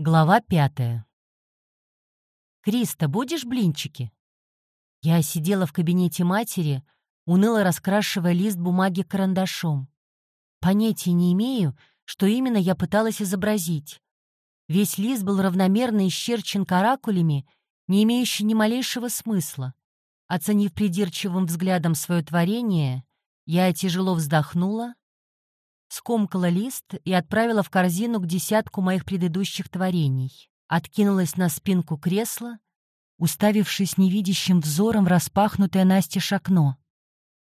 Глава пятая. «Криста, будешь блинчики?» Я сидела в кабинете матери, уныло раскрашивая лист бумаги карандашом. Понятия не имею, что именно я пыталась изобразить. Весь лист был равномерно исчерчен каракулями, не имеющий ни малейшего смысла. Оценив придирчивым взглядом свое творение, я тяжело вздохнула скомкала лист и отправила в корзину к десятку моих предыдущих творений. Откинулась на спинку кресла, уставившись невидящим взором в распахнутое настежь окно.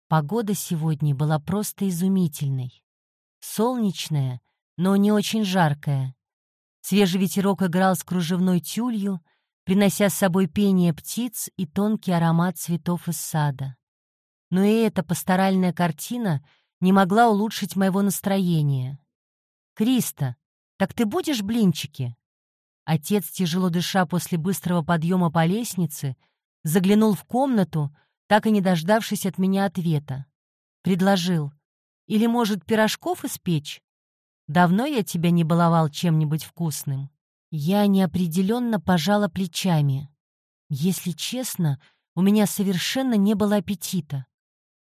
Погода сегодня была просто изумительной. Солнечная, но не очень жаркая. Свежий ветерок играл с кружевной тюлью, принося с собой пение птиц и тонкий аромат цветов из сада. Но и эта пасторальная картина — не могла улучшить моего настроения. «Криста, так ты будешь блинчики?» Отец, тяжело дыша после быстрого подъема по лестнице, заглянул в комнату, так и не дождавшись от меня ответа. Предложил. «Или, может, пирожков испечь? Давно я тебя не баловал чем-нибудь вкусным?» Я неопределенно пожала плечами. Если честно, у меня совершенно не было аппетита.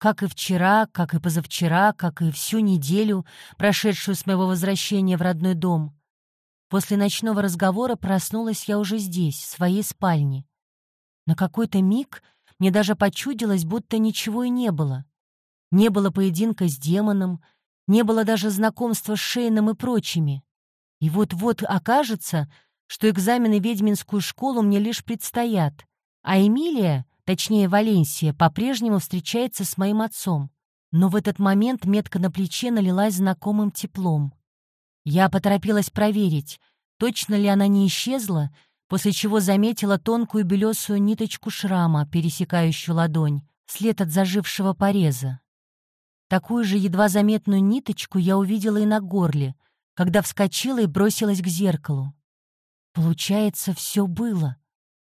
Как и вчера, как и позавчера, как и всю неделю, прошедшую с моего возвращения в родной дом. После ночного разговора проснулась я уже здесь, в своей спальне. На какой-то миг мне даже почудилось, будто ничего и не было. Не было поединка с демоном, не было даже знакомства с Шейном и прочими. И вот-вот окажется, что экзамены в ведьминскую школу мне лишь предстоят, а Эмилия точнее Валенсия, по-прежнему встречается с моим отцом. Но в этот момент метка на плече налилась знакомым теплом. Я поторопилась проверить, точно ли она не исчезла, после чего заметила тонкую белесую ниточку шрама, пересекающую ладонь, след от зажившего пореза. Такую же едва заметную ниточку я увидела и на горле, когда вскочила и бросилась к зеркалу. Получается, все было.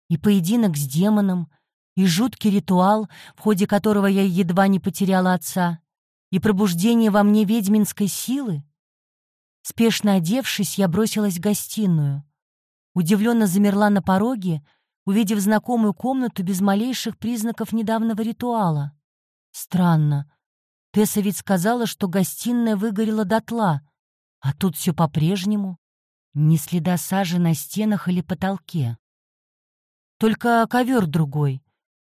И поединок с демоном, и жуткий ритуал, в ходе которого я едва не потеряла отца, и пробуждение во мне ведьминской силы? Спешно одевшись, я бросилась в гостиную. Удивленно замерла на пороге, увидев знакомую комнату без малейших признаков недавнего ритуала. Странно. Тесса ведь сказала, что гостиная выгорела дотла, а тут все по-прежнему. Ни следа сажи на стенах или потолке. Только ковер другой,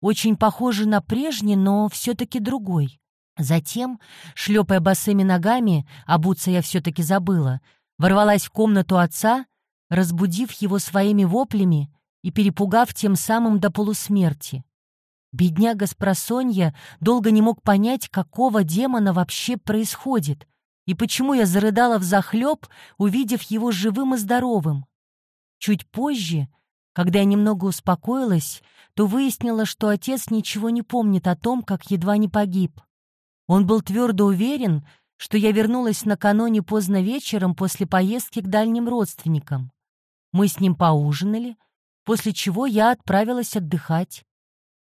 очень похожий на прежний, но все-таки другой. Затем, шлепая босыми ногами, обуться я все-таки забыла, ворвалась в комнату отца, разбудив его своими воплями и перепугав тем самым до полусмерти. Бедняга с просонья долго не мог понять, какого демона вообще происходит, и почему я зарыдала в захлеб, увидев его живым и здоровым. Чуть позже, когда я немного успокоилась, то выяснила, что отец ничего не помнит о том, как едва не погиб. Он был твердо уверен, что я вернулась накануне поздно вечером после поездки к дальним родственникам. Мы с ним поужинали, после чего я отправилась отдыхать.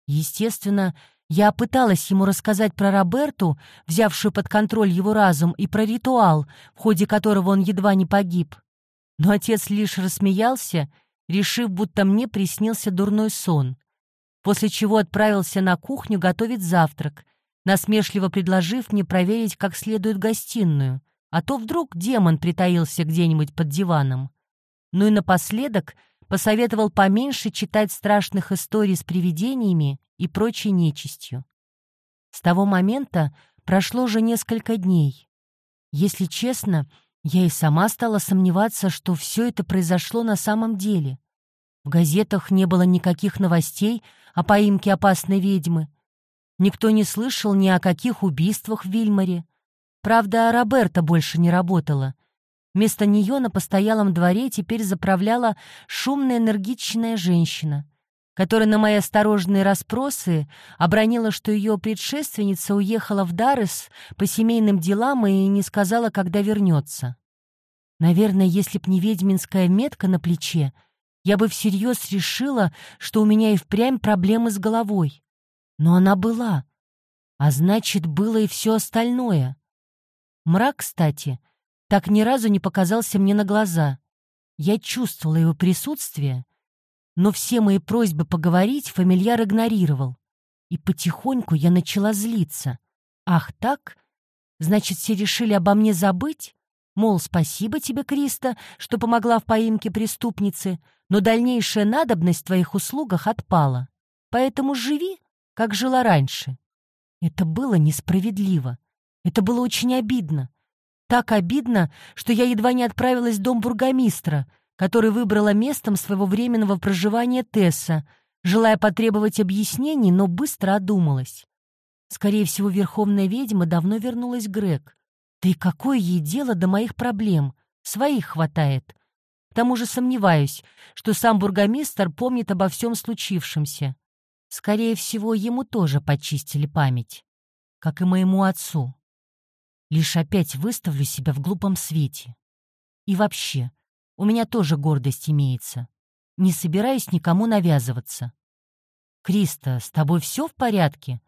Естественно, я пыталась ему рассказать про Роберту, взявшую под контроль его разум, и про ритуал, в ходе которого он едва не погиб. Но отец лишь рассмеялся решив, будто мне приснился дурной сон, после чего отправился на кухню готовить завтрак, насмешливо предложив мне проверить как следует гостиную, а то вдруг демон притаился где-нибудь под диваном. Ну и напоследок посоветовал поменьше читать страшных историй с привидениями и прочей нечистью. С того момента прошло уже несколько дней. Если честно, я и сама стала сомневаться, что все это произошло на самом деле. В газетах не было никаких новостей о поимке опасной ведьмы. Никто не слышал ни о каких убийствах в Вильмаре. Правда, Роберта больше не работала. Вместо нее на постоялом дворе теперь заправляла шумная энергичная женщина, которая на мои осторожные расспросы обронила, что ее предшественница уехала в Даррес по семейным делам и не сказала, когда вернется. Наверное, если б не ведьминская метка на плече, я бы всерьез решила, что у меня и впрямь проблемы с головой. Но она была. А значит, было и все остальное. Мрак, кстати, так ни разу не показался мне на глаза. Я чувствовала его присутствие, но все мои просьбы поговорить фамильяр игнорировал. И потихоньку я начала злиться. Ах так? Значит, все решили обо мне забыть? Мол, спасибо тебе, Криста, что помогла в поимке преступницы, но дальнейшая надобность в твоих услугах отпала. Поэтому живи, как жила раньше. Это было несправедливо. Это было очень обидно. Так обидно, что я едва не отправилась в дом бургомистра, который выбрала местом своего временного проживания Тесса, желая потребовать объяснений, но быстро одумалась. Скорее всего, верховная ведьма давно вернулась Грег. Да и какое ей дело до моих проблем? Своих хватает. К тому же сомневаюсь, что сам бургомистр помнит обо всем случившемся. Скорее всего, ему тоже почистили память, как и моему отцу. Лишь опять выставлю себя в глупом свете. И вообще, у меня тоже гордость имеется. Не собираюсь никому навязываться. «Криста, с тобой все в порядке?»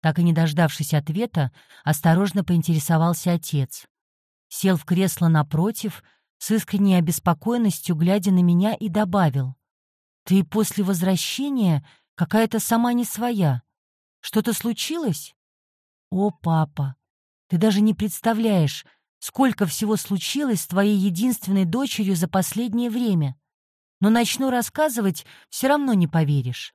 Так и не дождавшись ответа, осторожно поинтересовался отец. Сел в кресло напротив, с искренней обеспокоенностью глядя на меня и добавил. «Ты после возвращения какая-то сама не своя. Что-то случилось?» «О, папа, ты даже не представляешь, сколько всего случилось с твоей единственной дочерью за последнее время. Но начну рассказывать, все равно не поверишь.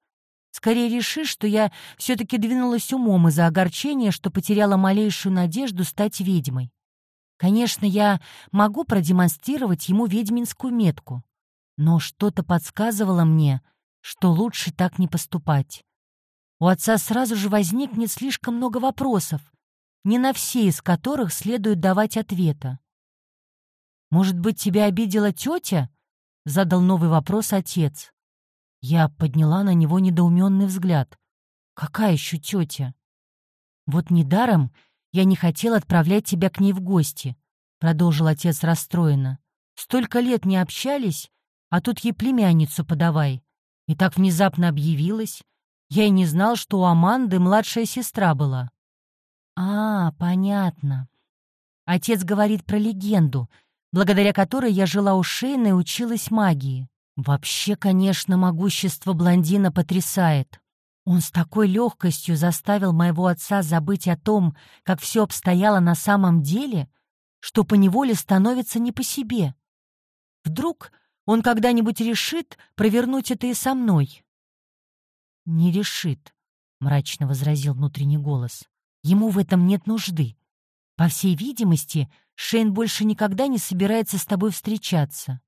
Скорее решишь, что я все-таки двинулась умом из-за огорчения, что потеряла малейшую надежду стать ведьмой. Конечно, я могу продемонстрировать ему ведьминскую метку, но что-то подсказывало мне, что лучше так не поступать. У отца сразу же возникнет слишком много вопросов, не на все из которых следует давать ответа. «Может быть, тебя обидела тетя?» — задал новый вопрос отец. Я подняла на него недоуменный взгляд. «Какая еще тетя?» «Вот недаром я не хотел отправлять тебя к ней в гости», — продолжил отец расстроенно. «Столько лет не общались, а тут ей племянницу подавай. И так внезапно объявилась. Я и не знал, что у Аманды младшая сестра была». «А, понятно. Отец говорит про легенду, благодаря которой я жила у Шейна и училась магии. Вообще, конечно, могущество блондина потрясает. Он с такой легкостью заставил моего отца забыть о том, как все обстояло на самом деле, что поневоле становится не по себе. Вдруг он когда-нибудь решит провернуть это и со мной? «Не решит», — мрачно возразил внутренний голос. Ему в этом нет нужды. По всей видимости, Шейн больше никогда не собирается с тобой встречаться.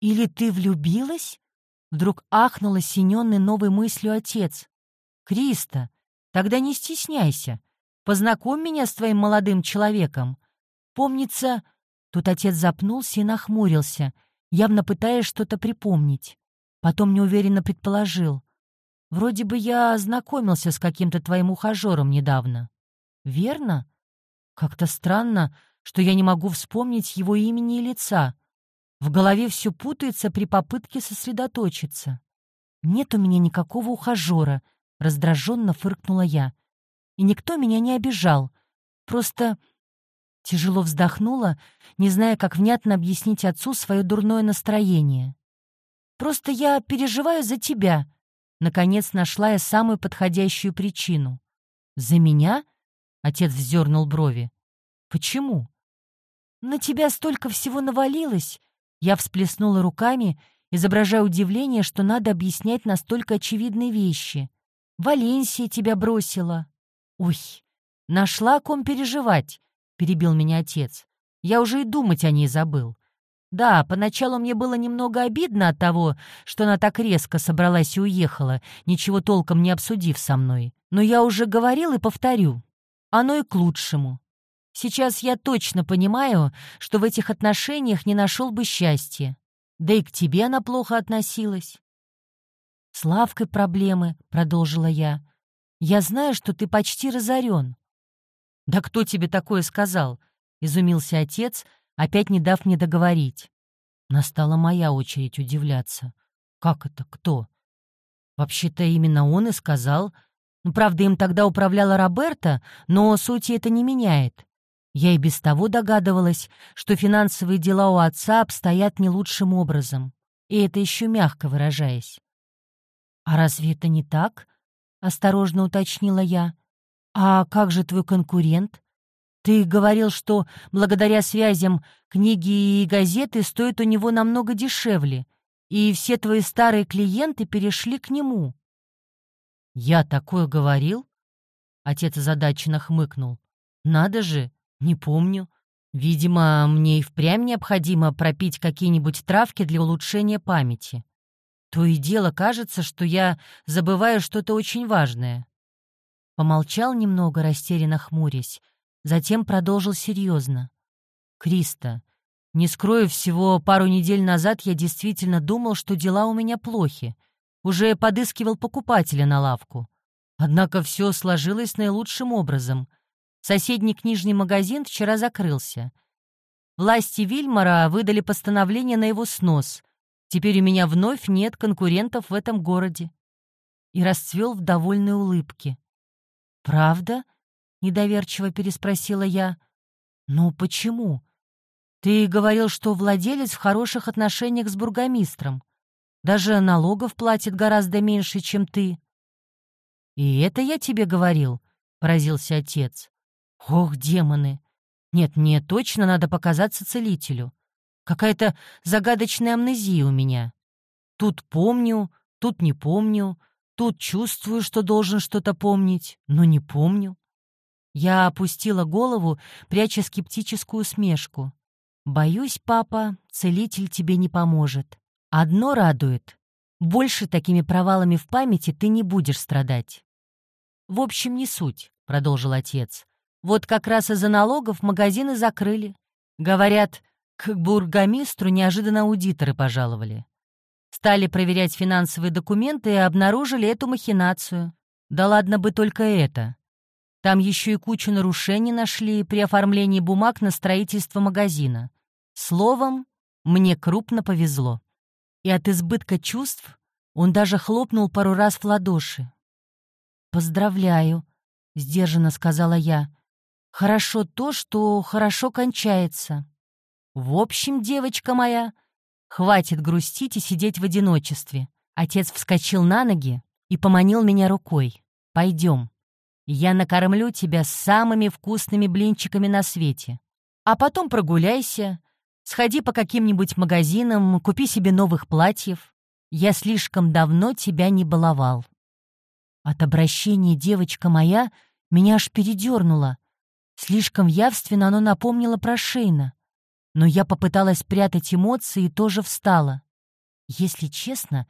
«Или ты влюбилась?» Вдруг ахнул осененный новой мыслью отец. «Криста, тогда не стесняйся. Познакомь меня с твоим молодым человеком. Помнится...» Тут отец запнулся и нахмурился, явно пытаясь что-то припомнить. Потом неуверенно предположил. Вроде бы я знакомился с каким-то твоим ухажером недавно. Верно? Как-то странно, что я не могу вспомнить его имени и лица. В голове все путается при попытке сосредоточиться. Нет у меня никакого ухажера, раздраженно фыркнула я. И никто меня не обижал. Просто тяжело вздохнула, не зная, как внятно объяснить отцу свое дурное настроение. Просто я переживаю за тебя, Наконец нашла я самую подходящую причину. «За меня?» — отец вздернул брови. «Почему?» «На тебя столько всего навалилось!» Я всплеснула руками, изображая удивление, что надо объяснять настолько очевидные вещи. «Валенсия тебя бросила!» «Ой, нашла о ком переживать!» — перебил меня отец. «Я уже и думать о ней забыл. Да, поначалу мне было немного обидно от того, что она так резко собралась и уехала, ничего толком не обсудив со мной. Но я уже говорил и повторю. Оно и к лучшему. Сейчас я точно понимаю, что в этих отношениях не нашел бы счастья. Да и к тебе она плохо относилась. «С Лавкой проблемы», — продолжила я. «Я знаю, что ты почти разорен». «Да кто тебе такое сказал?» — изумился отец, опять не дав мне договорить. Настала моя очередь удивляться. Как это, кто? Вообще-то именно он и сказал. Ну, правда, им тогда управляла Роберта, но сути это не меняет. Я и без того догадывалась, что финансовые дела у отца обстоят не лучшим образом, и это еще мягко выражаясь. «А разве это не так?» — осторожно уточнила я. «А как же твой конкурент? Ты говорил, что благодаря связям книги и газеты стоят у него намного дешевле, и все твои старые клиенты перешли к нему». «Я такое говорил?» — отец озадаченно хмыкнул. «Надо же, не помню. Видимо, мне и впрямь необходимо пропить какие-нибудь травки для улучшения памяти. То и дело кажется, что я забываю что-то очень важное. Помолчал немного, растерянно хмурясь, затем продолжил серьезно. «Криста, не скрою всего, пару недель назад я действительно думал, что дела у меня плохи. Уже подыскивал покупателя на лавку. Однако все сложилось наилучшим образом. Соседний книжный магазин вчера закрылся. Власти Вильмара выдали постановление на его снос. Теперь у меня вновь нет конкурентов в этом городе. И расцвел в довольной улыбке. «Правда?» — недоверчиво переспросила я. «Ну почему? Ты говорил, что владелец в хороших отношениях с бургомистром. Даже налогов платит гораздо меньше, чем ты». «И это я тебе говорил?» — поразился отец. Ох, демоны! Нет, мне точно надо показаться целителю. Какая-то загадочная амнезия у меня. Тут помню, тут не помню, тут чувствую, что должен что-то помнить, но не помню. Я опустила голову, пряча скептическую смешку. «Боюсь, папа, целитель тебе не поможет. Одно радует. Больше такими провалами в памяти ты не будешь страдать». «В общем, не суть», — продолжил отец. Вот как раз из-за налогов магазины закрыли. Говорят, к бургомистру неожиданно аудиторы пожаловали. Стали проверять финансовые документы и обнаружили эту махинацию. Да ладно бы только это. Там еще и кучу нарушений нашли при оформлении бумаг на строительство магазина. Словом, мне крупно повезло. И от избытка чувств он даже хлопнул пару раз в ладоши. «Поздравляю», — сдержанно сказала я. Хорошо то, что хорошо кончается. В общем, девочка моя, хватит грустить и сидеть в одиночестве. Отец вскочил на ноги и поманил меня рукой. Пойдем. Я накормлю тебя самыми вкусными блинчиками на свете. А потом прогуляйся, сходи по каким-нибудь магазинам, купи себе новых платьев. Я слишком давно тебя не баловал. От обращения девочка моя меня аж передернула. Слишком явственно оно напомнило про Шейна. Но я попыталась спрятать эмоции и тоже встала. Если честно,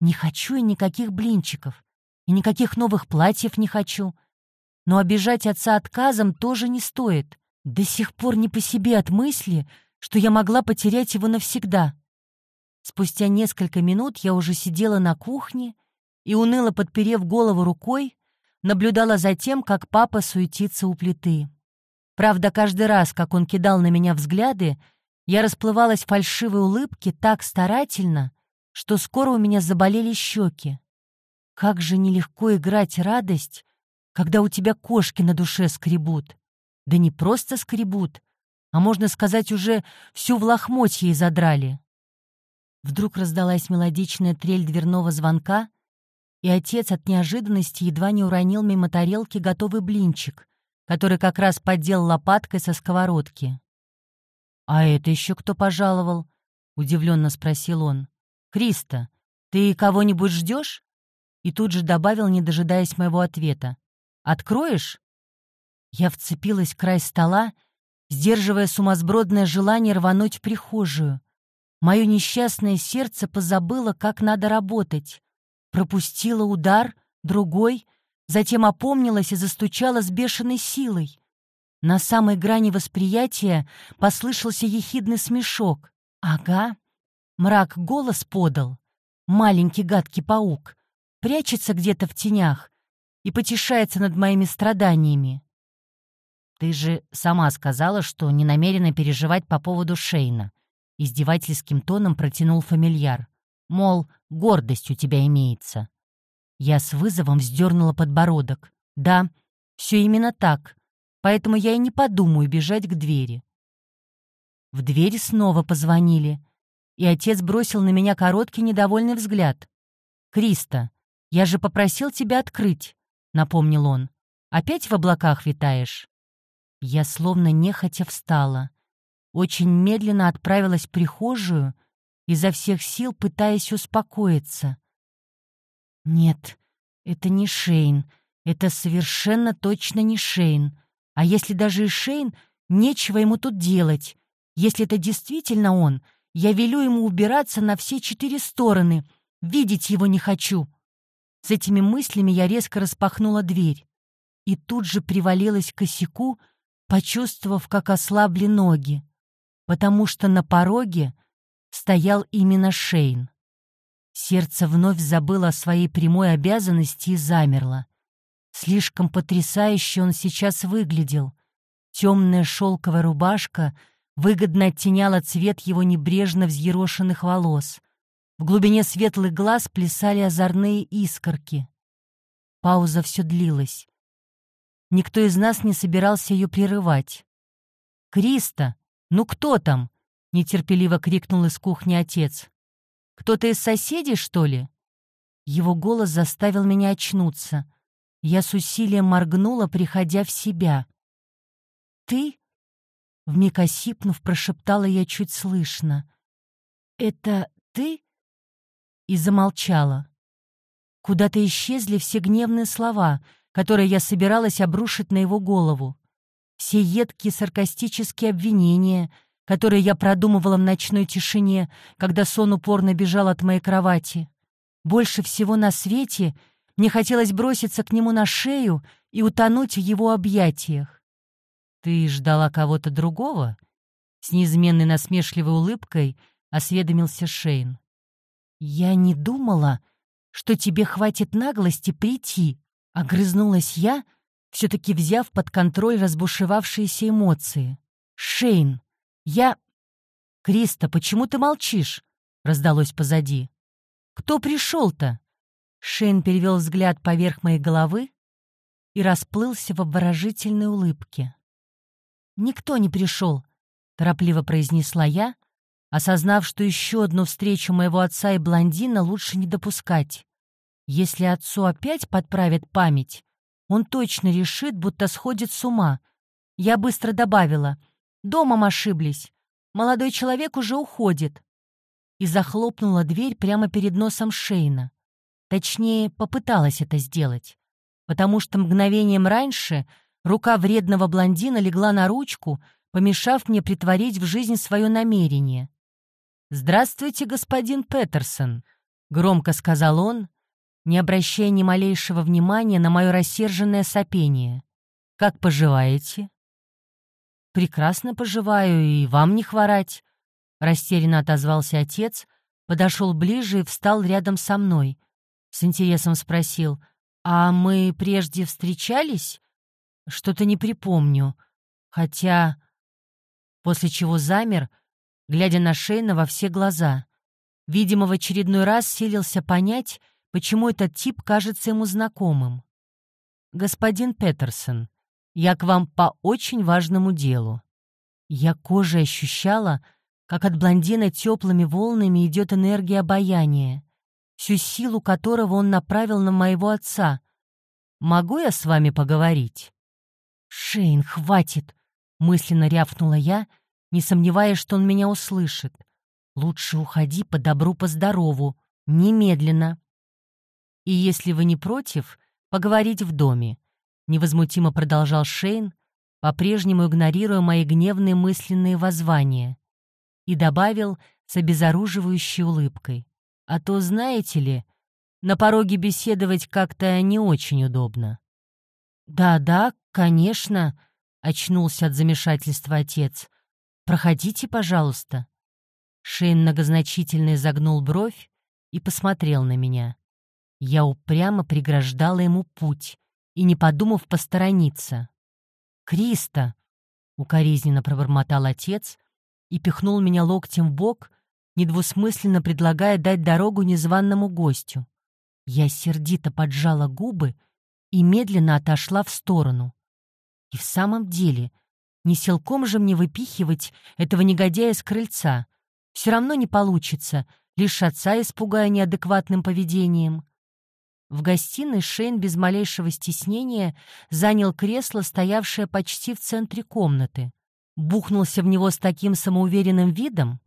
не хочу и никаких блинчиков, и никаких новых платьев не хочу. Но обижать отца отказом тоже не стоит. До сих пор не по себе от мысли, что я могла потерять его навсегда. Спустя несколько минут я уже сидела на кухне и, уныло подперев голову рукой, наблюдала за тем, как папа суетится у плиты. Правда, каждый раз, как он кидал на меня взгляды, я расплывалась в фальшивой улыбке так старательно, что скоро у меня заболели щеки. Как же нелегко играть радость, когда у тебя кошки на душе скребут. Да не просто скребут, а, можно сказать, уже всю в лохмотье задрали. Вдруг раздалась мелодичная трель дверного звонка, и отец от неожиданности едва не уронил мимо тарелки готовый блинчик, который как раз поддел лопаткой со сковородки. «А это еще кто пожаловал?» — удивленно спросил он. «Криста, ты кого-нибудь ждешь?» И тут же добавил, не дожидаясь моего ответа. «Откроешь?» Я вцепилась в край стола, сдерживая сумасбродное желание рвануть в прихожую. Мое несчастное сердце позабыло, как надо работать. Пропустило удар, другой — затем опомнилась и застучала с бешеной силой. На самой грани восприятия послышался ехидный смешок. «Ага». Мрак голос подал. Маленький гадкий паук. Прячется где-то в тенях и потешается над моими страданиями. «Ты же сама сказала, что не намерена переживать по поводу Шейна», — издевательским тоном протянул фамильяр. «Мол, гордость у тебя имеется». Я с вызовом вздернула подбородок. Да, все именно так. поэтому я и не подумаю бежать к двери. В дверь снова позвонили, и отец бросил на меня короткий недовольный взгляд. «Криста, я же попросил тебя открыть», — напомнил он. «Опять в облаках витаешь?» Я словно нехотя встала. Очень медленно отправилась в прихожую, изо всех сил пытаясь успокоиться. «Нет, это не Шейн. Это совершенно точно не Шейн. А если даже и Шейн, нечего ему тут делать. Если это действительно он, я велю ему убираться на все четыре стороны. Видеть его не хочу». С этими мыслями я резко распахнула дверь и тут же привалилась к косяку, почувствовав, как ослабли ноги, потому что на пороге стоял именно Шейн. Сердце вновь забыло о своей прямой обязанности и замерло. Слишком потрясающе он сейчас выглядел. Темная шелковая рубашка выгодно оттеняла цвет его небрежно взъерошенных волос. В глубине светлых глаз плясали озорные искорки. Пауза все длилась. Никто из нас не собирался ее прерывать. «Криста, ну кто там?» — нетерпеливо крикнул из кухни отец. «Кто-то из соседей, что ли?» Его голос заставил меня очнуться. Я с усилием моргнула, приходя в себя. «Ты?» — вмиг осипнув, прошептала я чуть слышно. «Это ты?» И замолчала. Куда-то исчезли все гневные слова — которые я собиралась обрушить на его голову. Все едкие саркастические обвинения, которые я продумывала в ночной тишине, когда сон упорно бежал от моей кровати. Больше всего на свете мне хотелось броситься к нему на шею и утонуть в его объятиях. «Ты ждала кого-то другого?» С неизменной насмешливой улыбкой осведомился Шейн. «Я не думала, что тебе хватит наглости прийти», Огрызнулась я, все-таки взяв под контроль разбушевавшиеся эмоции. «Шейн, я...» «Криста, почему ты молчишь?» — раздалось позади. «Кто пришел-то?» Шейн перевел взгляд поверх моей головы и расплылся в обворожительной улыбке. «Никто не пришел», — торопливо произнесла я, осознав, что еще одну встречу моего отца и блондина лучше не допускать. Если отцу опять подправят память, он точно решит, будто сходит с ума. Я быстро добавила. «Домом ошиблись. Молодой человек уже уходит». И захлопнула дверь прямо перед носом Шейна. Точнее, попыталась это сделать. Потому что мгновением раньше рука вредного блондина легла на ручку, помешав мне притворить в жизнь свое намерение. «Здравствуйте, господин Петерсон», — громко сказал он, не обращая ни малейшего внимания на мое рассерженное сопение. «Как поживаете?» «Прекрасно поживаю, и вам не хворать», — растерянно отозвался отец, подошел ближе и встал рядом со мной. С интересом спросил, «А мы прежде встречались?» «Что-то не припомню. Хотя...» После чего замер, глядя на Шейна во все глаза. Видимо, в очередной раз силился понять, почему этот тип кажется ему знакомым. «Господин Петерсон, я к вам по очень важному делу». Я кожей ощущала, как от блондина теплыми волнами идет энергия обаяния, всю силу которого он направил на моего отца. «Могу я с вами поговорить?» «Шейн, хватит!» — мысленно рявкнула я, не сомневаясь, что он меня услышит. «Лучше уходи по добру, по здорову, немедленно». И если вы не против, поговорить в доме», — невозмутимо продолжал Шейн, по-прежнему игнорируя мои гневные мысленные воззвания, и добавил с обезоруживающей улыбкой. «А то, знаете ли, на пороге беседовать как-то не очень удобно». «Да-да, конечно», — очнулся от замешательства отец. «Проходите, пожалуйста». Шейн многозначительно изогнул бровь и посмотрел на меня. Я упрямо преграждала ему путь и, не подумав, посторониться. «Криста!» — укоризненно пробормотал отец и пихнул меня локтем в бок, недвусмысленно предлагая дать дорогу незваному гостю. Я сердито поджала губы и медленно отошла в сторону. И в самом деле, не силком же мне выпихивать этого негодяя с крыльца. Все равно не получится, лишь отца испугая неадекватным поведением. В гостиной Шейн без малейшего стеснения занял кресло, стоявшее почти в центре комнаты. Бухнулся в него с таким самоуверенным видом,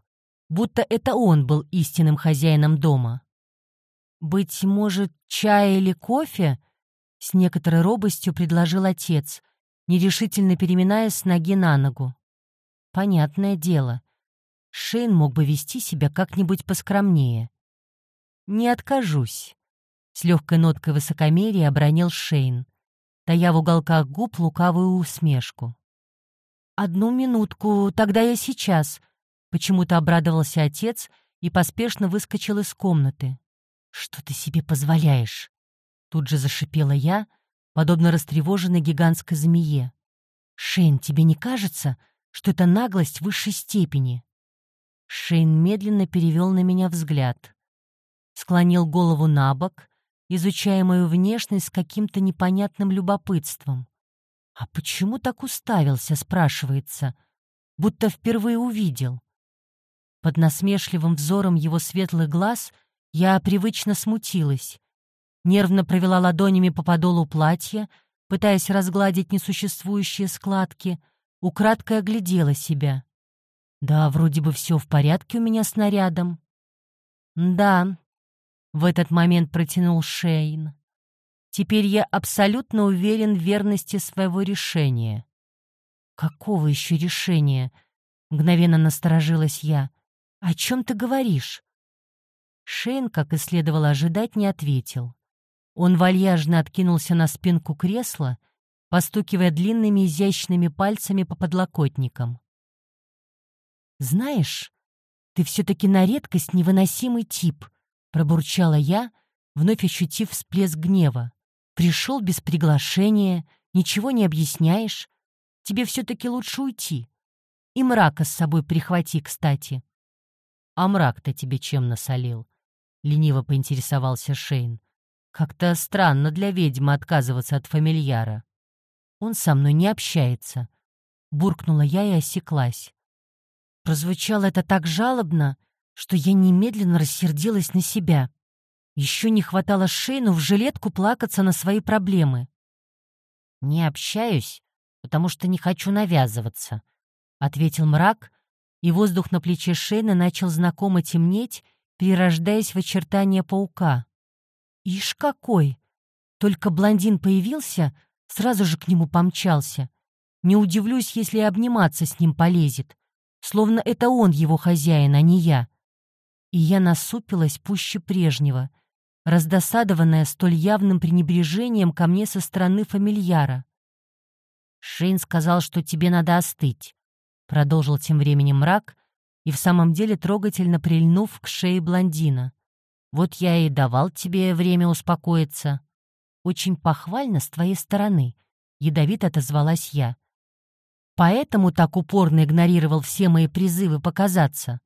будто это он был истинным хозяином дома. «Быть может, чай или кофе?» — с некоторой робостью предложил отец, нерешительно переминаясь с ноги на ногу. «Понятное дело. Шейн мог бы вести себя как-нибудь поскромнее. Не откажусь». С легкой ноткой высокомерия обронил Шейн, тая в уголках губ лукавую усмешку. «Одну минутку, тогда я сейчас», — почему-то обрадовался отец и поспешно выскочил из комнаты. «Что ты себе позволяешь?» Тут же зашипела я, подобно растревоженной гигантской змее. «Шейн, тебе не кажется, что это наглость высшей степени?» Шейн медленно перевел на меня взгляд. Склонил голову на бок, изучая мою внешность с каким-то непонятным любопытством. «А почему так уставился?» — спрашивается, будто впервые увидел. Под насмешливым взором его светлых глаз я привычно смутилась. Нервно провела ладонями по подолу платья, пытаясь разгладить несуществующие складки, украдкой оглядела себя. Да, вроде бы все в порядке у меня с нарядом. Да, в этот момент протянул Шейн. Теперь я абсолютно уверен в верности своего решения. Какого еще решения? Мгновенно насторожилась я. О чем ты говоришь? Шейн, как и следовало ожидать, не ответил. Он вальяжно откинулся на спинку кресла, постукивая длинными изящными пальцами по подлокотникам. «Знаешь, ты все-таки на редкость невыносимый тип», Пробурчала я, вновь ощутив всплеск гнева. Пришел без приглашения, ничего не объясняешь. Тебе все-таки лучше уйти. И мрака с собой прихвати, кстати. А мрак-то тебе чем насолил? Лениво поинтересовался Шейн. Как-то странно для ведьмы отказываться от фамильяра. Он со мной не общается. Буркнула я и осеклась. Прозвучало это так жалобно, что я немедленно рассердилась на себя. Еще не хватало Шейну в жилетку плакаться на свои проблемы. «Не общаюсь, потому что не хочу навязываться», — ответил мрак, и воздух на плече Шейна начал знакомо темнеть, перерождаясь в очертания паука. «Ишь какой! Только блондин появился, сразу же к нему помчался. Не удивлюсь, если обниматься с ним полезет, словно это он его хозяин, а не я и я насупилась пуще прежнего, раздосадованная столь явным пренебрежением ко мне со стороны фамильяра. «Шейн сказал, что тебе надо остыть», — продолжил тем временем мрак, и в самом деле трогательно прильнув к шее блондина. «Вот я и давал тебе время успокоиться». «Очень похвально с твоей стороны», — ядовито отозвалась я. «Поэтому так упорно игнорировал все мои призывы показаться».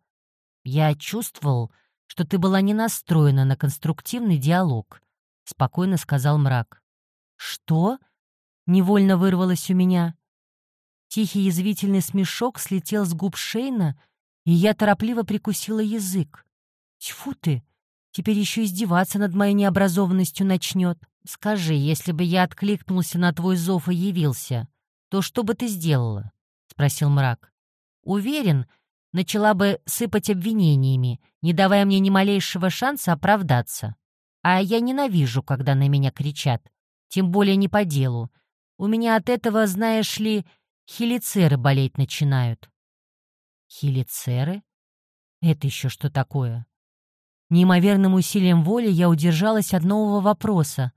«Я чувствовал, что ты была не настроена на конструктивный диалог», — спокойно сказал мрак. «Что?» — невольно вырвалось у меня. Тихий язвительный смешок слетел с губ Шейна, и я торопливо прикусила язык. «Тьфу ты! Теперь еще издеваться над моей необразованностью начнет. Скажи, если бы я откликнулся на твой зов и явился, то что бы ты сделала?» — спросил мрак. «Уверен, начала бы сыпать обвинениями, не давая мне ни малейшего шанса оправдаться. А я ненавижу, когда на меня кричат, тем более не по делу. У меня от этого, знаешь ли, хелицеры болеть начинают. Хелицеры? Это еще что такое? Неимоверным усилием воли я удержалась от нового вопроса.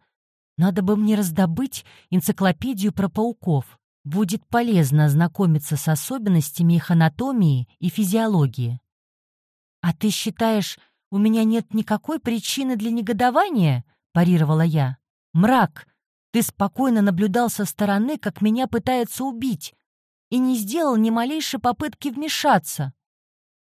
Надо бы мне раздобыть энциклопедию про пауков. Будет полезно ознакомиться с особенностями их анатомии и физиологии. «А ты считаешь, у меня нет никакой причины для негодования?» — парировала я. «Мрак, ты спокойно наблюдал со стороны, как меня пытаются убить, и не сделал ни малейшей попытки вмешаться».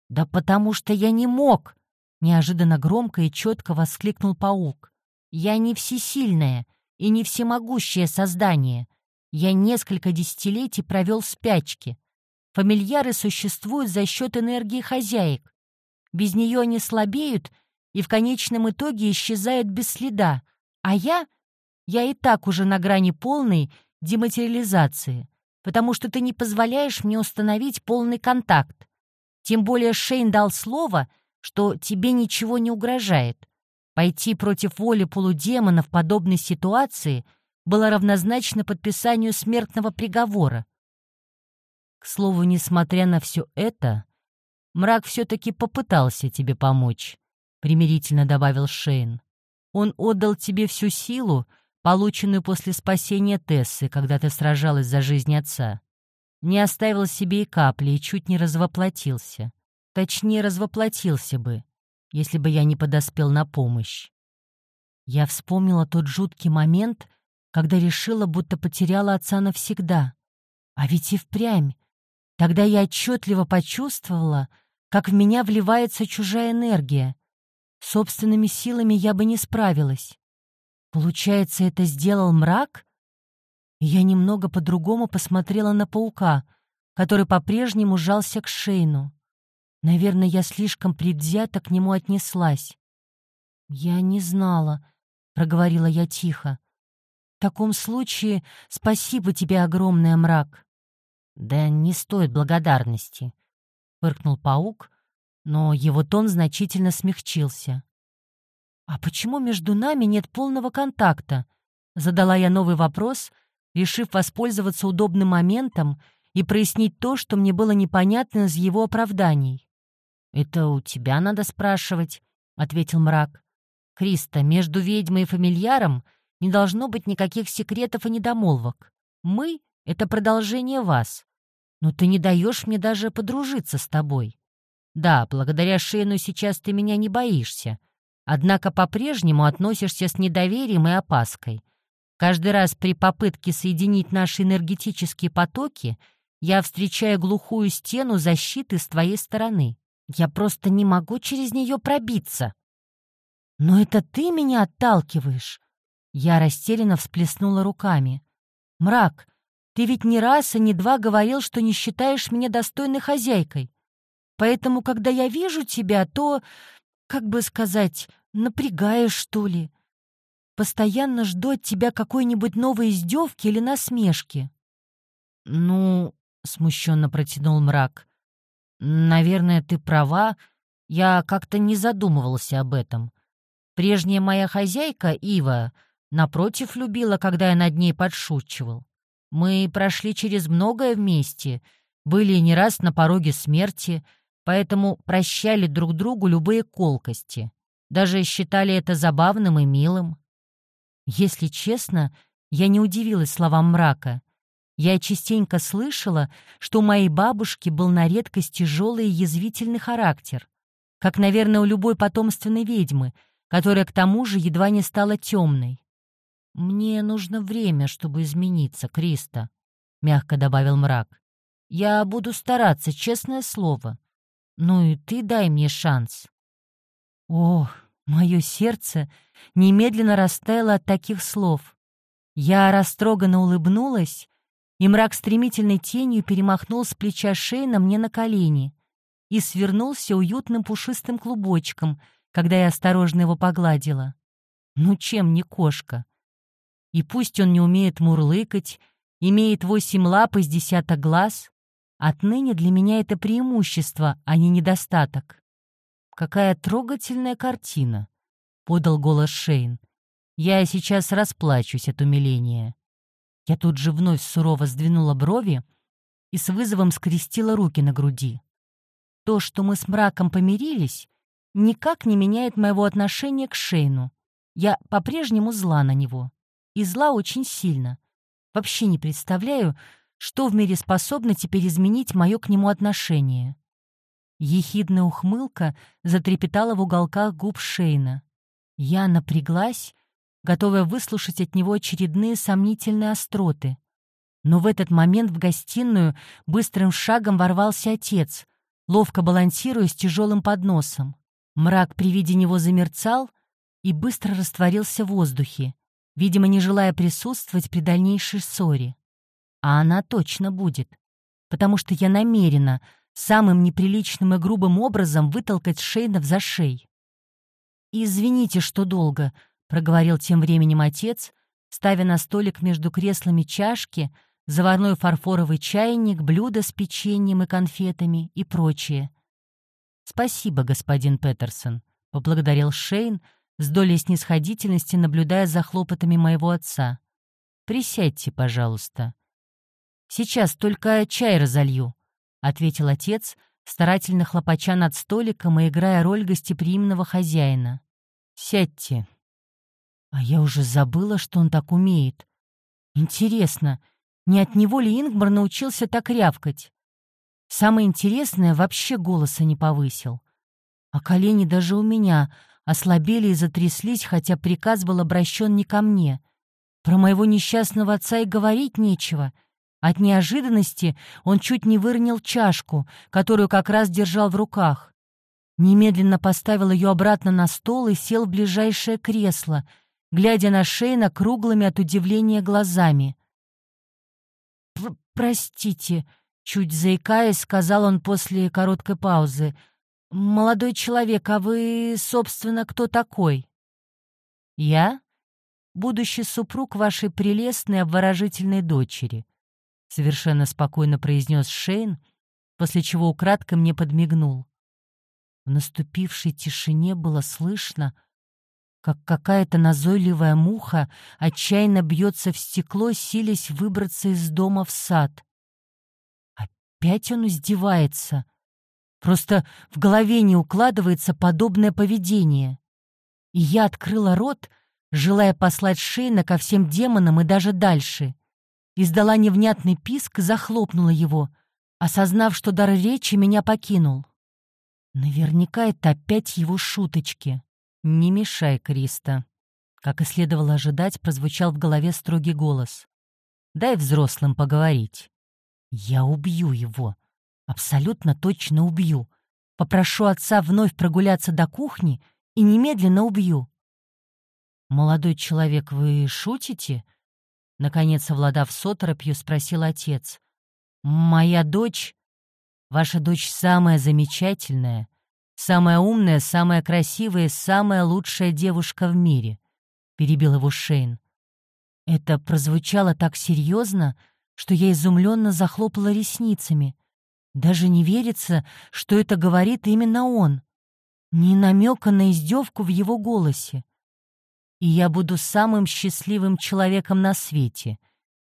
«Да потому что я не мог!» — неожиданно громко и четко воскликнул паук. «Я не всесильное и не всемогущее создание. Я несколько десятилетий провел в спячке. Фамильяры существуют за счет энергии хозяек. Без нее они слабеют и в конечном итоге исчезают без следа. А я... Я и так уже на грани полной дематериализации, потому что ты не позволяешь мне установить полный контакт. Тем более Шейн дал слово, что тебе ничего не угрожает. Пойти против воли полудемона в подобной ситуации было равнозначно подписанию смертного приговора. К слову, несмотря на все это, мрак все-таки попытался тебе помочь, — примирительно добавил Шейн. Он отдал тебе всю силу, полученную после спасения Тессы, когда ты сражалась за жизнь отца. Не оставил себе и капли и чуть не развоплотился. Точнее, развоплотился бы, если бы я не подоспел на помощь. Я вспомнила тот жуткий момент, когда решила, будто потеряла отца навсегда. А ведь и впрямь. Тогда я отчетливо почувствовала, как в меня вливается чужая энергия. Собственными силами я бы не справилась. Получается, это сделал мрак? И я немного по-другому посмотрела на паука, который по-прежнему жался к Шейну. Наверное, я слишком предвзято к нему отнеслась. «Я не знала», — проговорила я тихо. «В таком случае спасибо тебе огромное, мрак». «Да не стоит благодарности», — фыркнул паук, но его тон значительно смягчился. «А почему между нами нет полного контакта?» Задала я новый вопрос, решив воспользоваться удобным моментом и прояснить то, что мне было непонятно из его оправданий. «Это у тебя надо спрашивать», — ответил мрак. «Криста, между ведьмой и фамильяром не должно быть никаких секретов и недомолвок. Мы — это продолжение вас. Но ты не даешь мне даже подружиться с тобой. Да, благодаря Шейну сейчас ты меня не боишься, Однако по-прежнему относишься с недоверием и опаской. Каждый раз при попытке соединить наши энергетические потоки я встречаю глухую стену защиты с твоей стороны. Я просто не могу через нее пробиться. Но это ты меня отталкиваешь. Я растерянно всплеснула руками. Мрак, ты ведь не раз и не два говорил, что не считаешь меня достойной хозяйкой. Поэтому, когда я вижу тебя, то, как бы сказать, Напрягаешь, что ли? Постоянно жду от тебя какой-нибудь новой издевки или насмешки. Ну, смущенно протянул мрак. Наверное, ты права. Я как-то не задумывался об этом. Прежняя моя хозяйка, Ива, напротив, любила, когда я над ней подшучивал. Мы прошли через многое вместе, были не раз на пороге смерти, поэтому прощали друг другу любые колкости. Даже считали это забавным и милым. Если честно, я не удивилась словам мрака. Я частенько слышала, что у моей бабушки был на редкость тяжелый и язвительный характер, как, наверное, у любой потомственной ведьмы, которая к тому же едва не стала темной. «Мне нужно время, чтобы измениться, Криста», — мягко добавил мрак. «Я буду стараться, честное слово. Ну и ты дай мне шанс». Ох, мое сердце немедленно растаяло от таких слов. Я растроганно улыбнулась, и мрак стремительной тенью перемахнул с плеча Шейна мне на колени и свернулся уютным пушистым клубочком, когда я осторожно его погладила. Ну чем не кошка? И пусть он не умеет мурлыкать, имеет восемь лап из десяток глаз, отныне для меня это преимущество, а не недостаток. «Какая трогательная картина!» — подал голос Шейн. «Я сейчас расплачусь от умиления». Я тут же вновь сурово сдвинула брови и с вызовом скрестила руки на груди. То, что мы с мраком помирились, никак не меняет моего отношения к Шейну. Я по-прежнему зла на него. И зла очень сильно. Вообще не представляю, что в мире способно теперь изменить мое к нему отношение. Ехидная ухмылка затрепетала в уголках губ Шейна. Я напряглась, готовая выслушать от него очередные сомнительные остроты. Но в этот момент в гостиную быстрым шагом ворвался отец, ловко балансируя с тяжелым подносом. Мрак при виде него замерцал и быстро растворился в воздухе, видимо, не желая присутствовать при дальнейшей ссоре. А она точно будет, потому что я намерена самым неприличным и грубым образом вытолкать Шейна в зашей. «Извините, что долго», — проговорил тем временем отец, ставя на столик между креслами чашки, заварной фарфоровый чайник, блюдо с печеньем и конфетами и прочее. «Спасибо, господин Петерсон», — поблагодарил Шейн, с долей снисходительности наблюдая за хлопотами моего отца. «Присядьте, пожалуйста». «Сейчас только чай разолью», — ответил отец, старательно хлопача над столиком и играя роль гостеприимного хозяина. «Сядьте». А я уже забыла, что он так умеет. Интересно, не от него ли Ингмар научился так рявкать? Самое интересное, вообще голоса не повысил. А колени даже у меня ослабели и затряслись, хотя приказ был обращен не ко мне. Про моего несчастного отца и говорить нечего. От неожиданности он чуть не выронил чашку, которую как раз держал в руках. Немедленно поставил ее обратно на стол и сел в ближайшее кресло, глядя на Шейна круглыми от удивления глазами. «Простите», — чуть заикаясь, сказал он после короткой паузы. «Молодой человек, а вы, собственно, кто такой?» «Я?» будущий супруг вашей прелестной обворожительной дочери», — совершенно спокойно произнес Шейн, после чего украдкой мне подмигнул. В наступившей тишине было слышно, как какая-то назойливая муха отчаянно бьется в стекло, силясь выбраться из дома в сад. Опять он издевается. Просто в голове не укладывается подобное поведение. И я открыла рот, желая послать Шейна ко всем демонам и даже дальше. Издала невнятный писк и захлопнула его, осознав, что дар речи меня покинул. Наверняка это опять его шуточки. «Не мешай, Криста». Как и следовало ожидать, прозвучал в голове строгий голос. «Дай взрослым поговорить». «Я убью его. Абсолютно точно убью. Попрошу отца вновь прогуляться до кухни и немедленно убью. «Молодой человек, вы шутите?» Наконец, овладав соторопью, спросил отец. «Моя дочь... Ваша дочь самая замечательная, самая умная, самая красивая, самая лучшая девушка в мире», — перебил его Шейн. Это прозвучало так серьезно, что я изумленно захлопала ресницами. Даже не верится, что это говорит именно он. Ни намека на издевку в его голосе и я буду самым счастливым человеком на свете,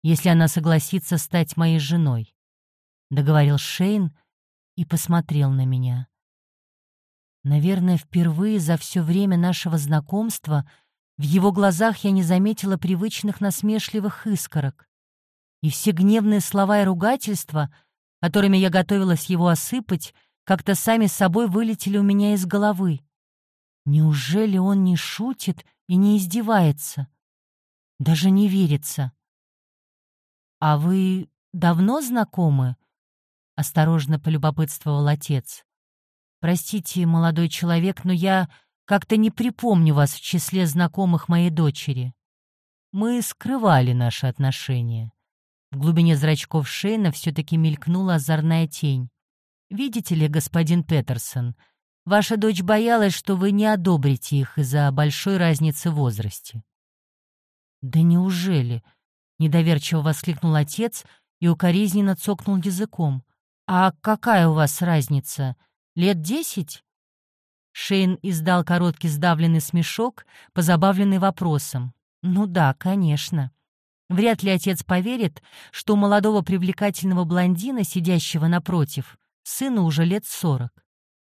если она согласится стать моей женой», — договорил Шейн и посмотрел на меня. Наверное, впервые за все время нашего знакомства в его глазах я не заметила привычных насмешливых искорок, и все гневные слова и ругательства, которыми я готовилась его осыпать, как-то сами собой вылетели у меня из головы. Неужели он не шутит и не издевается. Даже не верится. «А вы давно знакомы?» — осторожно полюбопытствовал отец. «Простите, молодой человек, но я как-то не припомню вас в числе знакомых моей дочери. Мы скрывали наши отношения». В глубине зрачков Шейна все-таки мелькнула озорная тень. «Видите ли, господин Петерсон, — Ваша дочь боялась, что вы не одобрите их из-за большой разницы в возрасте». «Да неужели?» — недоверчиво воскликнул отец и укоризненно цокнул языком. «А какая у вас разница? Лет десять?» Шейн издал короткий сдавленный смешок, позабавленный вопросом. «Ну да, конечно». Вряд ли отец поверит, что у молодого привлекательного блондина, сидящего напротив, сыну уже лет сорок.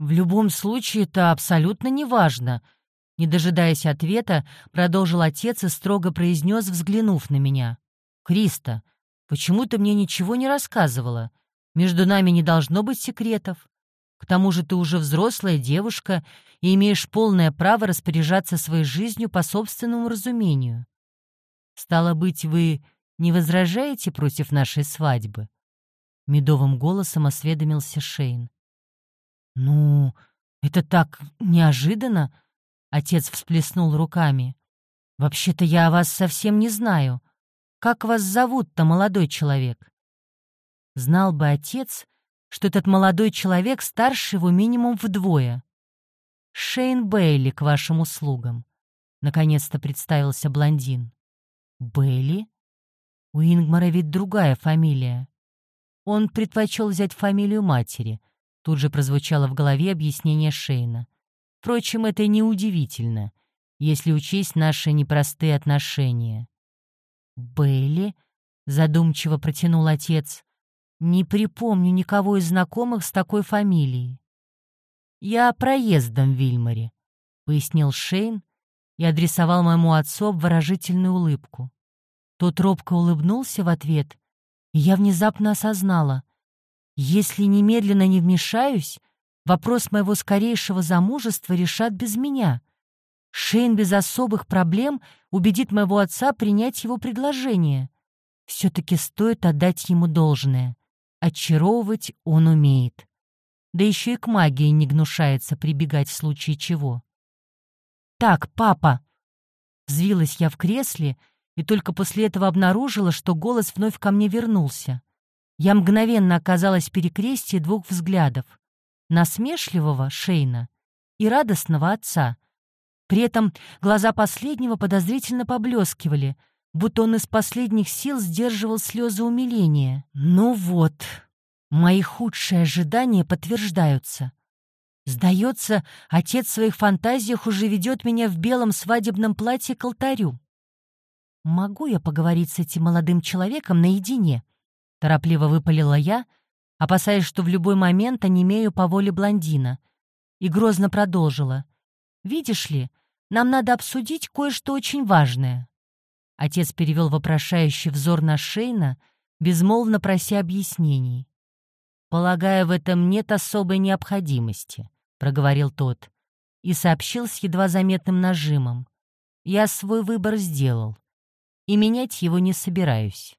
В любом случае это абсолютно неважно. Не дожидаясь ответа, продолжил отец и строго произнес, взглянув на меня. «Криста, почему ты мне ничего не рассказывала? Между нами не должно быть секретов. К тому же ты уже взрослая девушка и имеешь полное право распоряжаться своей жизнью по собственному разумению. Стало быть, вы не возражаете против нашей свадьбы?» Медовым голосом осведомился Шейн. «Ну, это так неожиданно!» — отец всплеснул руками. «Вообще-то я о вас совсем не знаю. Как вас зовут-то, молодой человек?» Знал бы отец, что этот молодой человек старше его минимум вдвое. «Шейн Бейли к вашим услугам», — наконец-то представился блондин. «Бейли? У Ингмара ведь другая фамилия». Он предпочел взять фамилию матери. Тут же прозвучало в голове объяснение Шейна. Впрочем, это неудивительно, если учесть наши непростые отношения. «Бейли?» — задумчиво протянул отец. «Не припомню никого из знакомых с такой фамилией». «Я проездом в Вильмаре», — пояснил Шейн и адресовал моему отцу обворожительную улыбку. Тот робко улыбнулся в ответ, и я внезапно осознала. Если немедленно не вмешаюсь, вопрос моего скорейшего замужества решат без меня. Шейн без особых проблем убедит моего отца принять его предложение. Все-таки стоит отдать ему должное. Очаровывать он умеет. Да еще и к магии не гнушается прибегать в случае чего. «Так, папа!» Взвилась я в кресле и только после этого обнаружила, что голос вновь ко мне вернулся. Я мгновенно оказалась в перекрестии двух взглядов. Насмешливого Шейна и радостного отца — при этом глаза последнего подозрительно поблескивали, будто он из последних сил сдерживал слезы умиления. «Ну вот, мои худшие ожидания подтверждаются. Сдается, отец в своих фантазиях уже ведет меня в белом свадебном платье к алтарю. Могу я поговорить с этим молодым человеком наедине?» Торопливо выпалила я, опасаясь, что в любой момент онемею по воле блондина, и грозно продолжила — Видишь ли, нам надо обсудить кое-что очень важное». Отец перевел вопрошающий взор на Шейна, безмолвно прося объяснений. «Полагаю, в этом нет особой необходимости», — проговорил тот и сообщил с едва заметным нажимом. «Я свой выбор сделал, и менять его не собираюсь».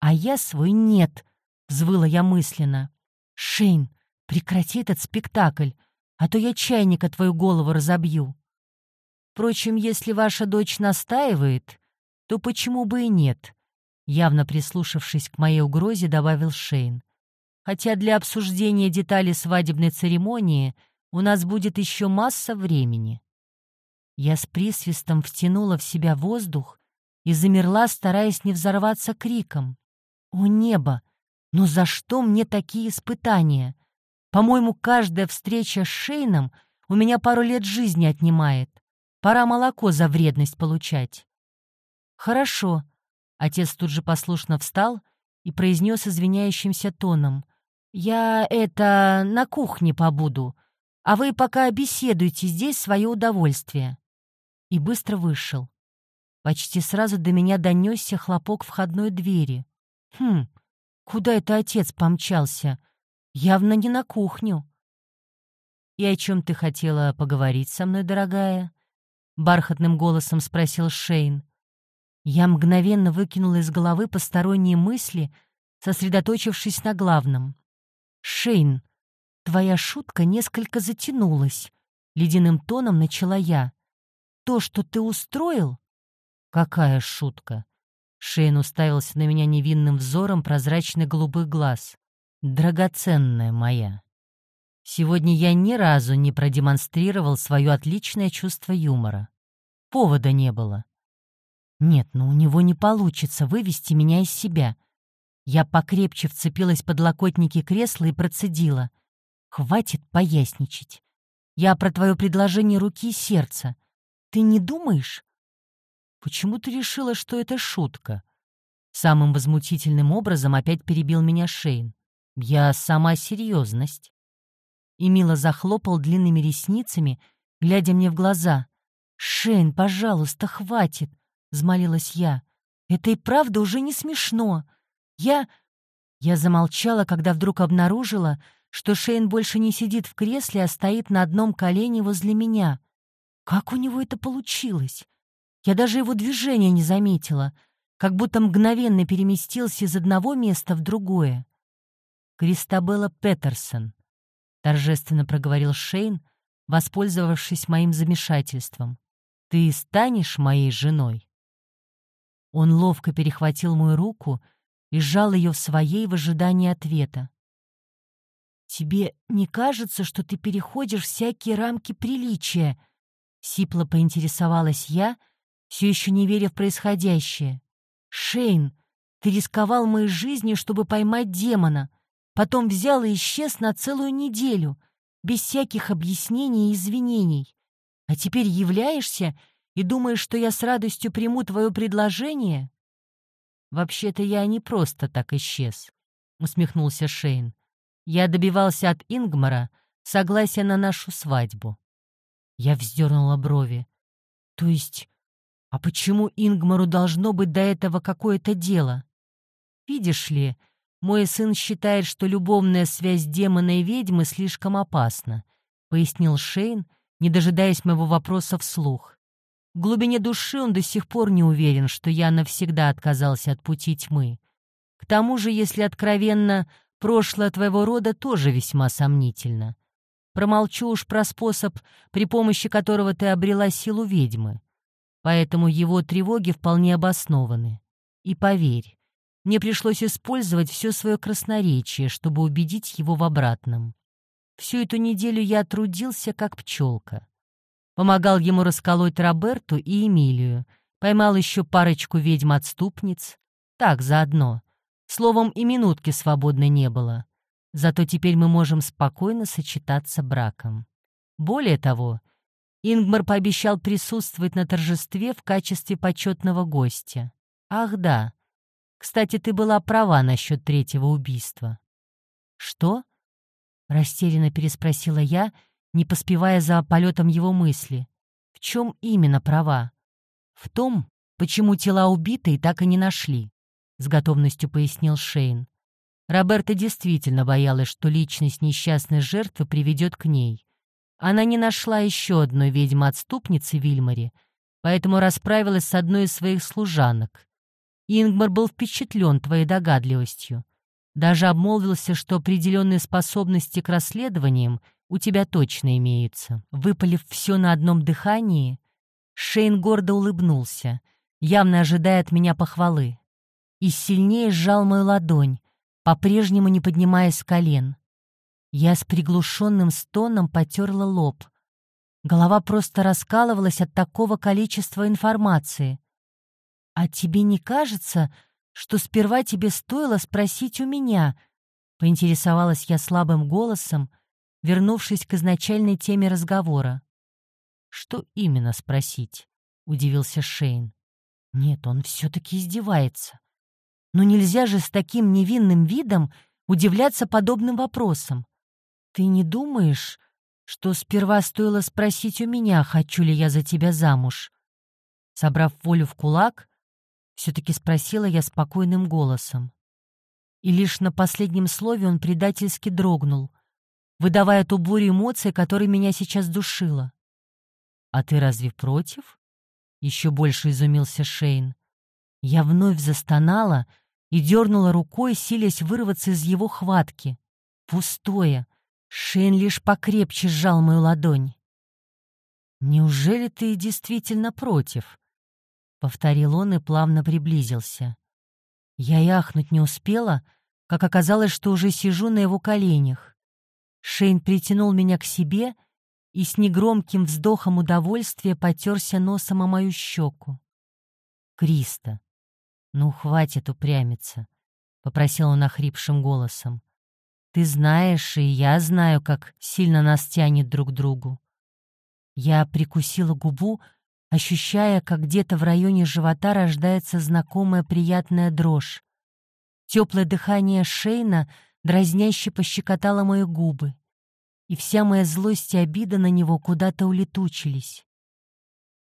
«А я свой нет», — взвыла я мысленно. «Шейн, прекрати этот спектакль а то я чайника твою голову разобью. Впрочем, если ваша дочь настаивает, то почему бы и нет?» Явно прислушавшись к моей угрозе, добавил Шейн. «Хотя для обсуждения деталей свадебной церемонии у нас будет еще масса времени». Я с присвистом втянула в себя воздух и замерла, стараясь не взорваться криком. «О небо! Но за что мне такие испытания? По-моему, каждая встреча с Шейном у меня пару лет жизни отнимает. Пора молоко за вредность получать. Хорошо. Отец тут же послушно встал и произнес извиняющимся тоном. Я это на кухне побуду, а вы пока беседуйте здесь свое удовольствие. И быстро вышел. Почти сразу до меня донесся хлопок входной двери. Хм, куда это отец помчался? Явно не на кухню. «И о чем ты хотела поговорить со мной, дорогая?» — бархатным голосом спросил Шейн. Я мгновенно выкинула из головы посторонние мысли, сосредоточившись на главном. «Шейн, твоя шутка несколько затянулась», — ледяным тоном начала я. «То, что ты устроил?» «Какая шутка?» Шейн уставился на меня невинным взором прозрачных голубых глаз драгоценная моя. Сегодня я ни разу не продемонстрировал свое отличное чувство юмора. Повода не было. Нет, ну у него не получится вывести меня из себя. Я покрепче вцепилась под локотники кресла и процедила. Хватит поясничать. Я про твое предложение руки и сердца. Ты не думаешь? Почему ты решила, что это шутка? Самым возмутительным образом опять перебил меня Шейн. Я сама серьезность. И мило захлопал длинными ресницами, глядя мне в глаза. «Шейн, пожалуйста, хватит!» — взмолилась я. «Это и правда уже не смешно. Я...» Я замолчала, когда вдруг обнаружила, что Шейн больше не сидит в кресле, а стоит на одном колене возле меня. Как у него это получилось? Я даже его движения не заметила, как будто мгновенно переместился из одного места в другое. Кристабелла Петерсон», — торжественно проговорил Шейн, воспользовавшись моим замешательством. «Ты станешь моей женой?» Он ловко перехватил мою руку и сжал ее в своей в ожидании ответа. «Тебе не кажется, что ты переходишь всякие рамки приличия?» Сипло поинтересовалась я, все еще не веря в происходящее. «Шейн, ты рисковал моей жизнью, чтобы поймать демона, потом взял и исчез на целую неделю, без всяких объяснений и извинений. А теперь являешься и думаешь, что я с радостью приму твое предложение?» «Вообще-то я не просто так исчез», — усмехнулся Шейн. «Я добивался от Ингмара согласия на нашу свадьбу». Я вздернула брови. «То есть, а почему Ингмару должно быть до этого какое-то дело? Видишь ли, мой сын считает, что любовная связь демона и ведьмы слишком опасна», — пояснил Шейн, не дожидаясь моего вопроса вслух. В глубине души он до сих пор не уверен, что я навсегда отказался от пути тьмы. К тому же, если откровенно, прошлое твоего рода тоже весьма сомнительно. Промолчу уж про способ, при помощи которого ты обрела силу ведьмы. Поэтому его тревоги вполне обоснованы. И поверь, мне пришлось использовать все свое красноречие, чтобы убедить его в обратном. Всю эту неделю я трудился, как пчелка. Помогал ему расколоть Роберту и Эмилию, поймал еще парочку ведьм-отступниц. Так, заодно. Словом, и минутки свободной не было. Зато теперь мы можем спокойно сочетаться браком. Более того, Ингмар пообещал присутствовать на торжестве в качестве почетного гостя. Ах да. Кстати, ты была права насчет третьего убийства. Что? Растерянно переспросила я, не поспевая за полетом его мысли. В чем именно права? В том, почему тела убитой так и не нашли, с готовностью пояснил Шейн. Роберта действительно боялась, что личность несчастной жертвы приведет к ней. Она не нашла еще одной ведьмы-отступницы Вильмари, поэтому расправилась с одной из своих служанок. Ингмар был впечатлен твоей догадливостью. Даже обмолвился, что определенные способности к расследованиям у тебя точно имеются. Выпалив все на одном дыхании, Шейн гордо улыбнулся, явно ожидая от меня похвалы. И сильнее сжал мою ладонь, по-прежнему не поднимаясь с колен. Я с приглушенным стоном потерла лоб. Голова просто раскалывалась от такого количества информации. «А тебе не кажется, что сперва тебе стоило спросить у меня?» — поинтересовалась я слабым голосом, вернувшись к изначальной теме разговора. «Что именно спросить?» — удивился Шейн. «Нет, он все-таки издевается. Но нельзя же с таким невинным видом удивляться подобным вопросам. Ты не думаешь, что сперва стоило спросить у меня, хочу ли я за тебя замуж?» Собрав волю в кулак, все-таки спросила я спокойным голосом. И лишь на последнем слове он предательски дрогнул, выдавая ту бурю эмоций, которая меня сейчас душила. «А ты разве против?» — еще больше изумился Шейн. Я вновь застонала и дернула рукой, силясь вырваться из его хватки. Пустое. Шейн лишь покрепче сжал мою ладонь. «Неужели ты действительно против?» — повторил он и плавно приблизился. Я и ахнуть не успела, как оказалось, что уже сижу на его коленях. Шейн притянул меня к себе и с негромким вздохом удовольствия потерся носом о мою щеку. «Криста, ну хватит упрямиться», — попросил он охрипшим голосом. «Ты знаешь, и я знаю, как сильно нас тянет друг к другу». Я прикусила губу, — ощущая, как где-то в районе живота рождается знакомая приятная дрожь. Теплое дыхание Шейна дразняще пощекотало мои губы, и вся моя злость и обида на него куда-то улетучились.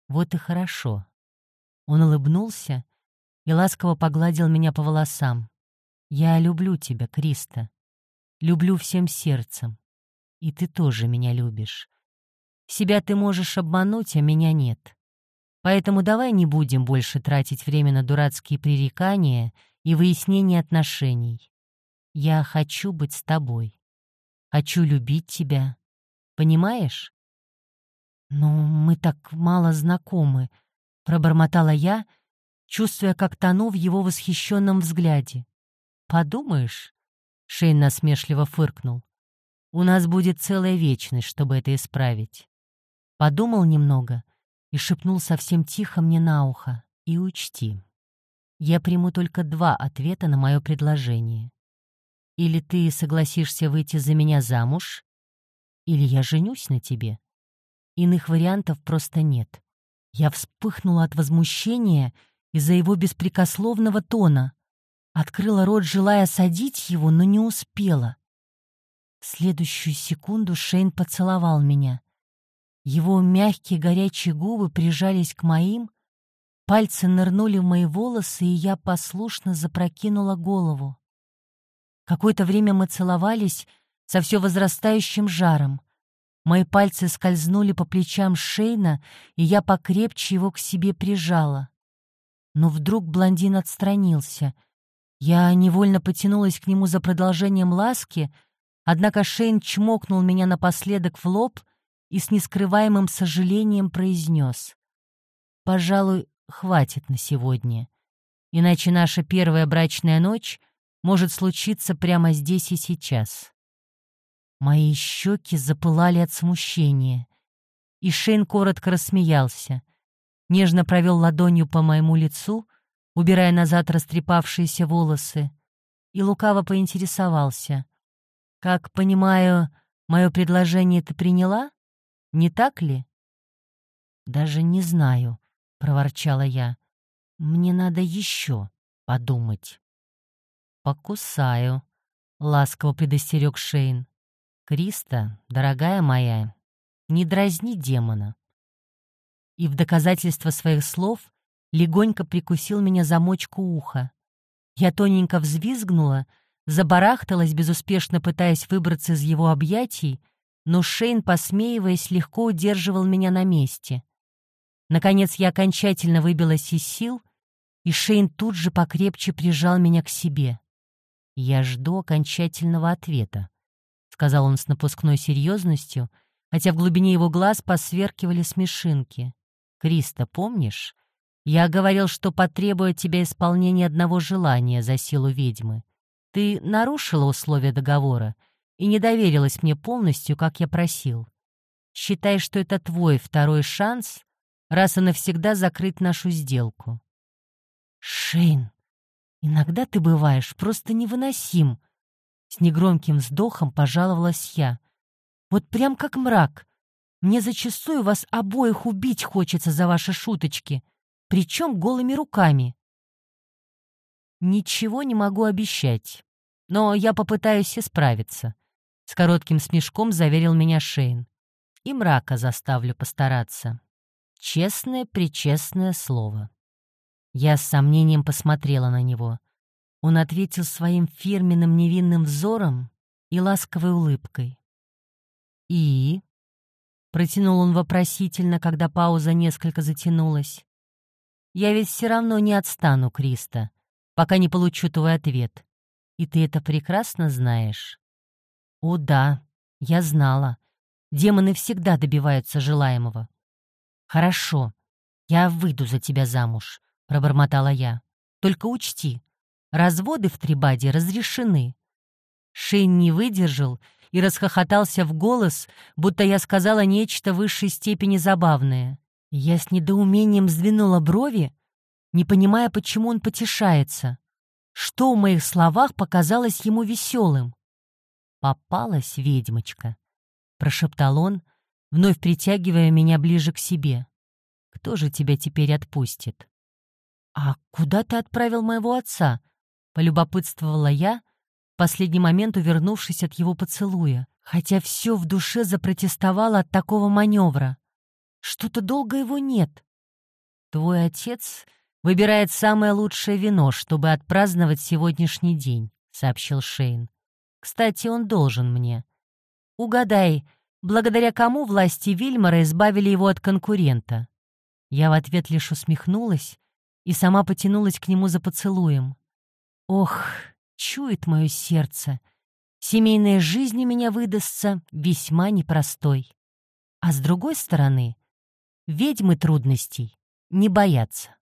Вот и хорошо. Он улыбнулся и ласково погладил меня по волосам. «Я люблю тебя, Криста. Люблю всем сердцем. И ты тоже меня любишь. Себя ты можешь обмануть, а меня нет. Поэтому давай не будем больше тратить время на дурацкие пререкания и выяснение отношений. Я хочу быть с тобой. Хочу любить тебя. Понимаешь? «Ну, мы так мало знакомы», — пробормотала я, чувствуя, как тону в его восхищенном взгляде. «Подумаешь», — Шейн насмешливо фыркнул, «у нас будет целая вечность, чтобы это исправить». Подумал немного и шепнул совсем тихо мне на ухо. «И учти, я приму только два ответа на мое предложение. Или ты согласишься выйти за меня замуж, или я женюсь на тебе. Иных вариантов просто нет. Я вспыхнула от возмущения из-за его беспрекословного тона. Открыла рот, желая садить его, но не успела. В следующую секунду Шейн поцеловал меня. Его мягкие горячие губы прижались к моим, пальцы нырнули в мои волосы, и я послушно запрокинула голову. Какое-то время мы целовались со все возрастающим жаром. Мои пальцы скользнули по плечам Шейна, и я покрепче его к себе прижала. Но вдруг блондин отстранился. Я невольно потянулась к нему за продолжением ласки, однако Шейн чмокнул меня напоследок в лоб и с нескрываемым сожалением произнес. «Пожалуй, хватит на сегодня. Иначе наша первая брачная ночь может случиться прямо здесь и сейчас». Мои щеки запылали от смущения. И Шейн коротко рассмеялся. Нежно провел ладонью по моему лицу, убирая назад растрепавшиеся волосы, и лукаво поинтересовался. «Как понимаю, мое предложение ты приняла? Не так ли?» «Даже не знаю», — проворчала я. «Мне надо еще подумать». «Покусаю», — ласково предостерег Шейн. «Криста, дорогая моя, не дразни демона». И в доказательство своих слов легонько прикусил меня замочку уха. Я тоненько взвизгнула, забарахталась, безуспешно пытаясь выбраться из его объятий, но Шейн, посмеиваясь, легко удерживал меня на месте. Наконец я окончательно выбилась из сил, и Шейн тут же покрепче прижал меня к себе. Я жду окончательного ответа сказал он с напускной серьезностью, хотя в глубине его глаз посверкивали смешинки. «Криста, помнишь? Я говорил, что потребую от тебя исполнения одного желания за силу ведьмы. Ты нарушила условия договора и не доверилась мне полностью, как я просил. Считай, что это твой второй шанс раз и навсегда закрыть нашу сделку». «Шейн, иногда ты бываешь просто невыносим», с негромким вздохом пожаловалась я. «Вот прям как мрак. Мне зачастую вас обоих убить хочется за ваши шуточки, причем голыми руками». «Ничего не могу обещать, но я попытаюсь исправиться», — с коротким смешком заверил меня Шейн. «И мрака заставлю постараться. Честное-пречестное слово». Я с сомнением посмотрела на него — он ответил своим фирменным невинным взором и ласковой улыбкой. «И?» — протянул он вопросительно, когда пауза несколько затянулась. «Я ведь все равно не отстану, Криста, пока не получу твой ответ. И ты это прекрасно знаешь». «О да, я знала. Демоны всегда добиваются желаемого». «Хорошо, я выйду за тебя замуж», — пробормотала я. «Только учти, Разводы в Трибаде разрешены. Шейн не выдержал и расхохотался в голос, будто я сказала нечто высшей степени забавное. Я с недоумением сдвинула брови, не понимая, почему он потешается. Что в моих словах показалось ему веселым? «Попалась ведьмочка», — прошептал он, вновь притягивая меня ближе к себе. «Кто же тебя теперь отпустит?» «А куда ты отправил моего отца?» Полюбопытствовала я, в последний момент увернувшись от его поцелуя, хотя все в душе запротестовало от такого маневра. Что-то долго его нет. Твой отец выбирает самое лучшее вино, чтобы отпраздновать сегодняшний день, сообщил Шейн. Кстати, он должен мне. Угадай, благодаря кому власти Вильмара избавили его от конкурента? Я в ответ лишь усмехнулась и сама потянулась к нему за поцелуем. Ох, чует мое сердце. Семейная жизнь у меня выдастся весьма непростой. А с другой стороны, ведьмы трудностей не боятся.